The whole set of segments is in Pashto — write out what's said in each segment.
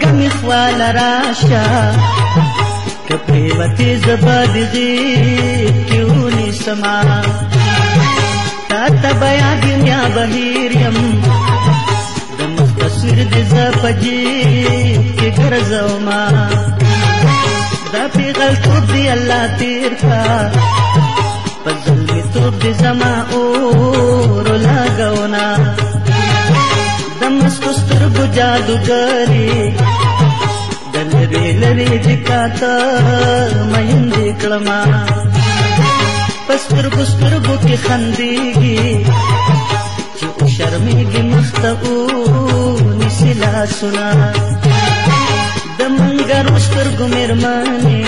ګم خپل راشه کپری وتی زبد دی کیونی سما تا تبیا دنیا بهیر يم د مختصر دې زپجی کې ګرځو ما دا پیغل توب دی الله تیر کا پزل می توب دی زما اور لگونا دمس کو سترګو جادو کری دې لري د کاته مین دې کلمه پستر پستر بو کې خندېږي چې او شرمېږي مخته او نسلا سنا د منګر مستر ګمر مانه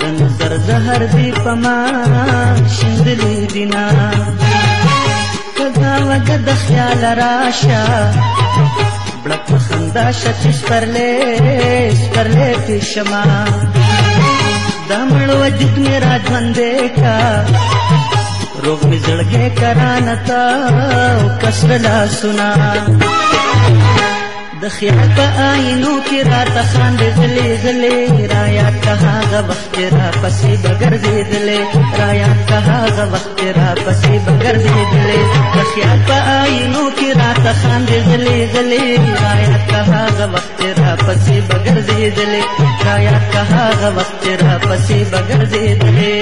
د نظر زهر دې پما شندلې دینا کدا وګد خیال راشه بلک दाशतीश्वरले स्वरले ती क्षमा दामळ वजित मी राजवंदे का रोग मी जळगे करा नता कसरला सुना د خیال په آینو کې را ته خاندې زلې زلې را یاد که هغه وخت را پسې بګرځېدلې را یاد که هغه وخت را پسې بګرځېدلې د خیال په آینو کې را ته خاندې زلې زلې را یاد که هغه وخت را پسې بګرځېدلې را یاد که هغه وخت را پسې بګرځېدلې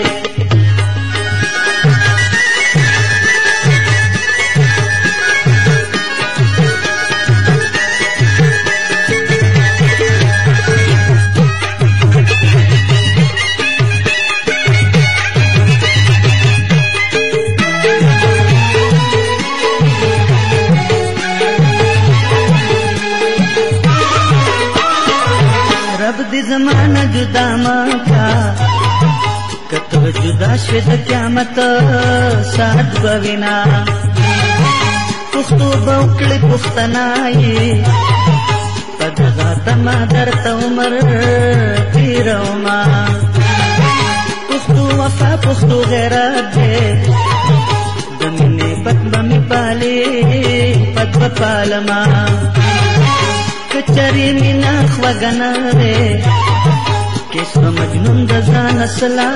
कथव जुदाश्विता साधू बहुकल पुस्ती रोम पुस्ते गमे पाले पदम पाल چری مینا خوګنوې کیس په مجنون د ځان اصلا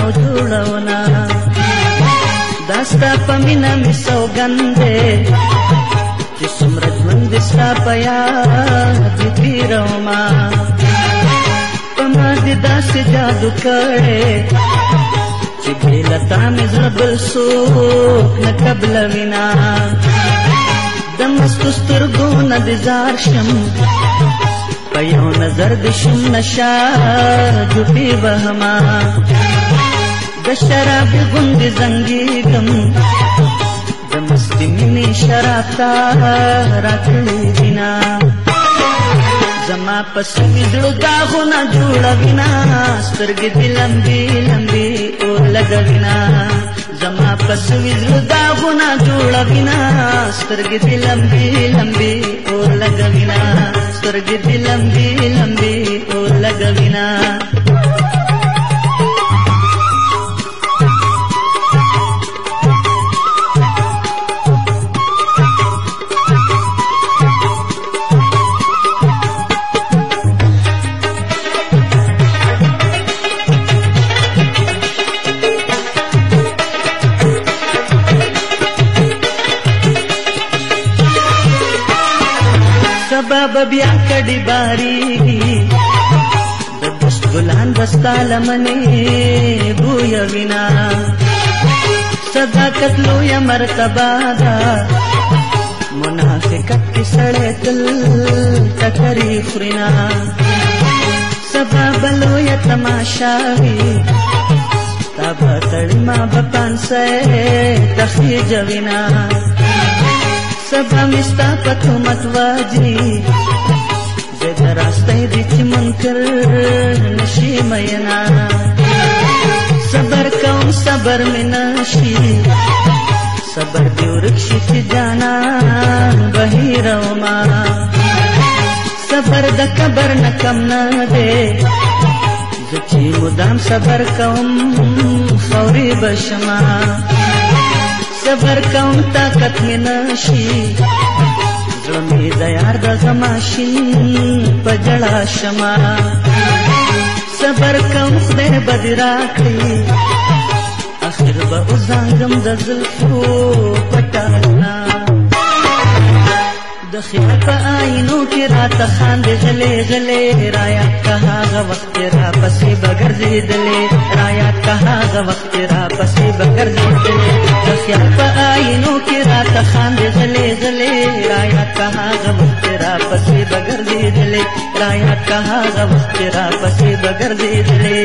او جوړونا داستا په مینا می سوګندې چې څومره ژوند ستا په یاد تیرو ما په ما دې داسې جادو کړې چې بېله تا مې زړه بل څوک نه قبله وینا دم ستستر گو نبزار شم پیو نظر دشم نشا جوپی بهما د شراب غند زنګي کم د مستی منی شراب تا راکړې دینا زما پس می دل دا خو نه جوړ وینا سترګې دلم دی لمبي او لګ وینا जमा पसवीर दाहुना जुळविना स्वर्गीती लंबी लंबी ओर लगविना स्वर्गीती लंबी लंबी ओर लगविना بیا کډی باریږي د پشت ګلان دستا لمنې بویا وینا صداقت لویا مرتبه دا منافقت کې سړې تل ټکرې خورنا سبا بلویا تماشا وی تاب تړما بپانسه تخې جوینا سبا مستا پتو متواجی زد راسته بیچ من کر نشی مینا صبر کوم صبر می نشی صبر دیو رکشی چی جانا بہی رو ما صبر د کبر نکم نده زچی مدام صبر کوم خوری بشما جبر کوم طاقت یې نشي زړه مې د یار د غما شین په جړا شمه صبر کوم خدای بدې راکړي اخر به وزانګم د زلفو پټانا د خیر په آینو کې راته خاندې غلې غلې را یاد که هغه وخت را پسې به ګرځېدلې را یاد که هغه وخت را پسې به ګرځېدلې هوسیا په آینو کې راته خاندې غلې غلې رایا که هغه وخت را پسې بګرځېدلې رایا که هغه وخت را پسې بګرځېدلې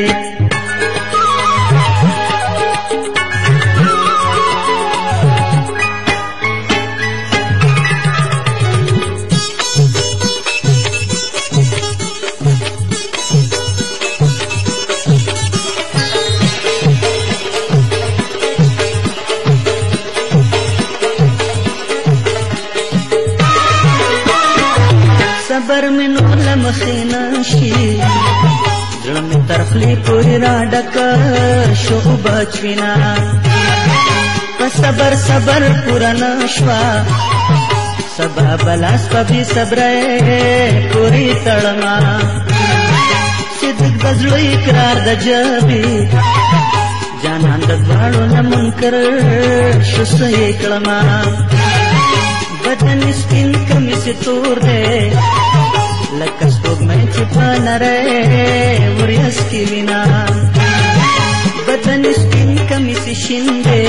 صبر مې نور لمخینا شي زړه مې تر خلی پورې را ډکه شو بچوینا په صبر صبر پورا نشوا سبا بلاس په بي صبر پوری تړما صدق بزړه اقرار د جبي جانان د دواړو نه منکر شو سې کلمه بدن سپین چې تور دی لکه سپوږمۍ چې په نری وریځ کې وینه بدن سپین کمیس شین دی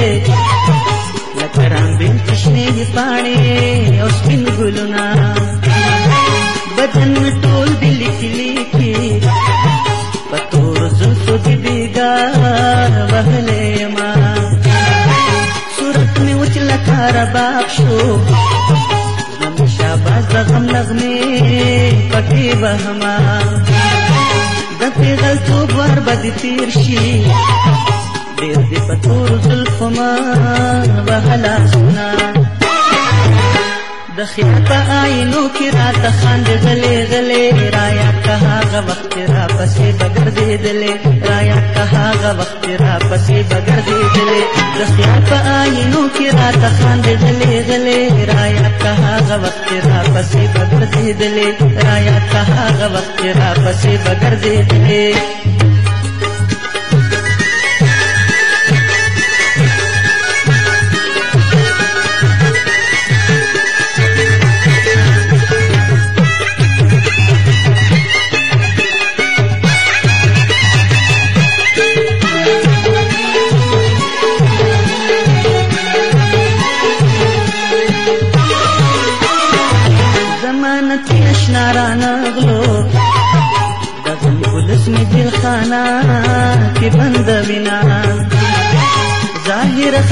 لکه رامبین چې شنې پاڼې او سپین ګلونه بدن ټول دې لیکلي کې په تور زلفو دې بېګار وهلی ما صورت مې وچ لکه رباب شو غم نغمه پکې بهما د پیغل تو بار بدی تیر شي ډېر دې په تور زلفو ما وهلا سنا د خیال په آینو کې راته خاندې غلې غلې رایا که هغه وخت را پسې بګرځېدلې رایا که هغه وخت را غلې بګرځېدلې د خیال په آینو کې راته خاندېدلې غلې رایاد که هغه وخت را پسې بګرځېدلې رایاد که هغه وخت را پسې بګرځېدلې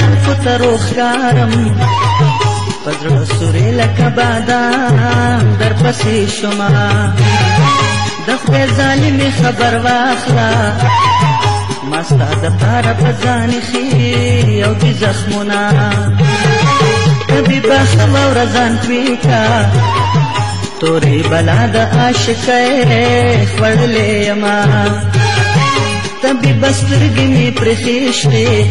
زلفو ترو خکارم پزړه سورې لکه بادام در پسې شما د خدای ظالمې خبر واخلا ما ستا د پاره په ځان خي او د زخمونه کبي به خمه ورځان تویکا تورې بلا د عاشقۍ خوړلې یما تبي بسترګې مې پرخې شوې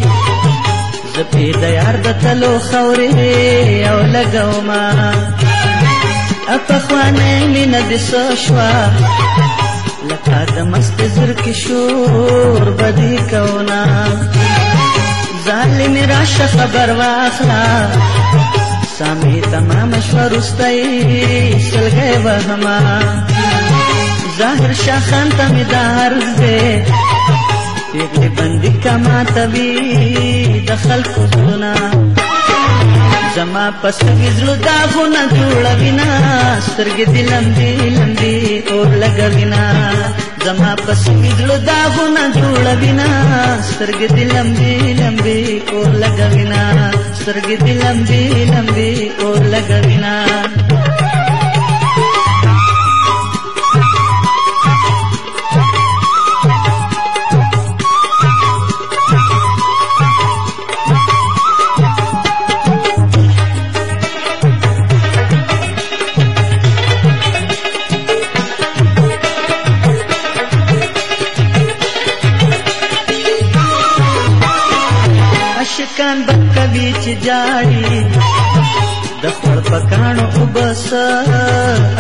زه پی د یار د تلو خورې او لګو ما اپخوانه مینه د سوشوا لکه د مست زر کشور بدی کونا ظالم راشه خبر واخلا سامي تمام شورستای سلګې وهما ظاهر شاخان ته مدار زه فتح بندي کما توی دخل کونا زما پس وزلو دا خونه جوړوینا سترګې دې لمبي لمبي اور لګوینا زما پس وزلو دا خونه جوړوینا سترګې دې لمبي لمبي اور لګوینا سترګې دې لمبي لمبي اور لګوینا جاړي د خپل پکانو وبس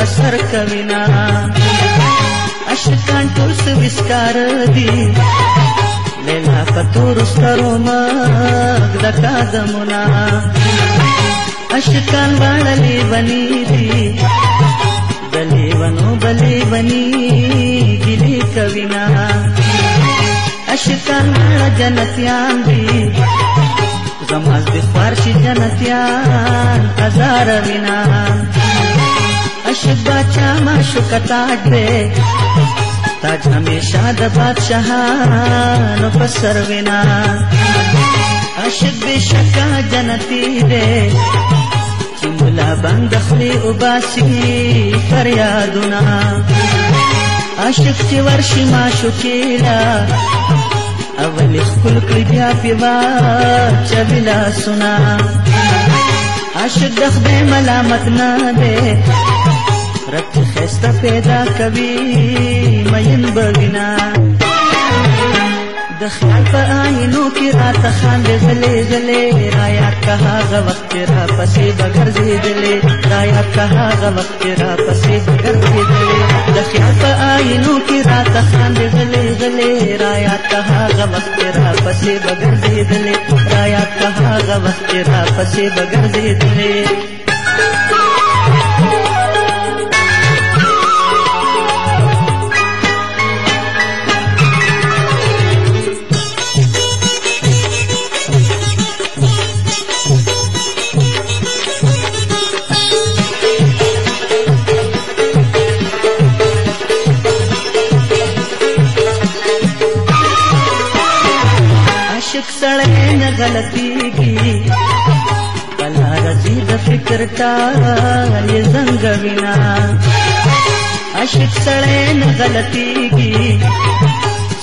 اثر کوینا اشکان ټول سويسکار دي لیلا پتور سترو ما د کادمنا اشکان وړلې بني دي بلې ونو بلې بني ګلې کوینا اشکان جنتیان دي غم از بخوار شي جنتیان هزار وینان عاشق بچا معشوق تاج به تاج همیشه د بادشاهانو په سر وینا عاشق بشکا جنتی دے چملا بند خلی اوباسی فریادونا عاشق چې ورشي معشوقیلا اول سکول کړی بیا پیوا چبلا سنا عاشق د خدای ملامت نه ده رب خسته پیدا کوي مین بغنا د خیال په آینو کې راته خاندې غلې غلې رایا که هغه وخت را پسې بګرځېدلې رایا که هغه وخت را پسې بګرځېدلې د خیال په آینو کې راته خاندې غلې غلې رایا که गवक तेरा पसे बगर दे दले गाया कहा गवक तेरा पसे बगर दे दले لپیږي کلا راځي د فکر تار یې زنګ وینا عاشق سره نه غلطيږي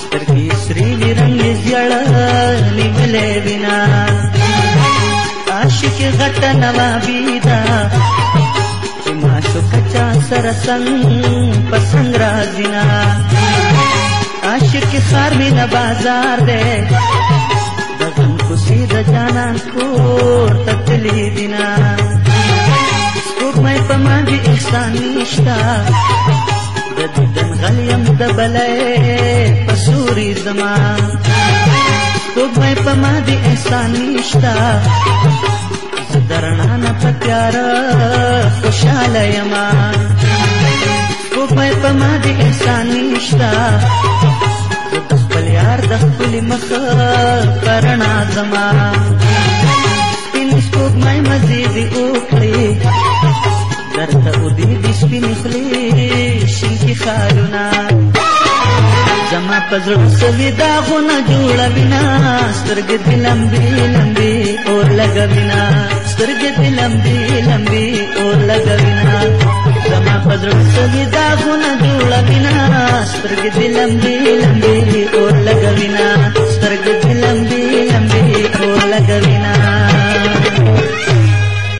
سترګې سری رنگ زیړه نیولې وینا عاشق غټ نوابي دا چې ما شو کچا سره څنګ پسند راځينا عاشق خار می نه بازار دے چې د جانان کور تتلی دینا سپوږمۍ په ما دې احسان نشتا د دیدن غلیم د بلې په سوري زما سپوږمۍ په ما دې احسان نشتا درنا نه په پیار خوشاله یما سپوږمۍ په ما دې احسان نشتا د خپل مخ پرنا زما سپین سپوږ مې مزید وکړي درته ودې د سپین خلې شین کې خارونه زما پزړ سوي دا غونه جوړوینا سترګې دې لمبي لمبي اور لګوینا سترګې دې لمبي لمبي اور لګوینا Sama padrong sugida ko na dula binas Pergi bilang bilang bili o lagawina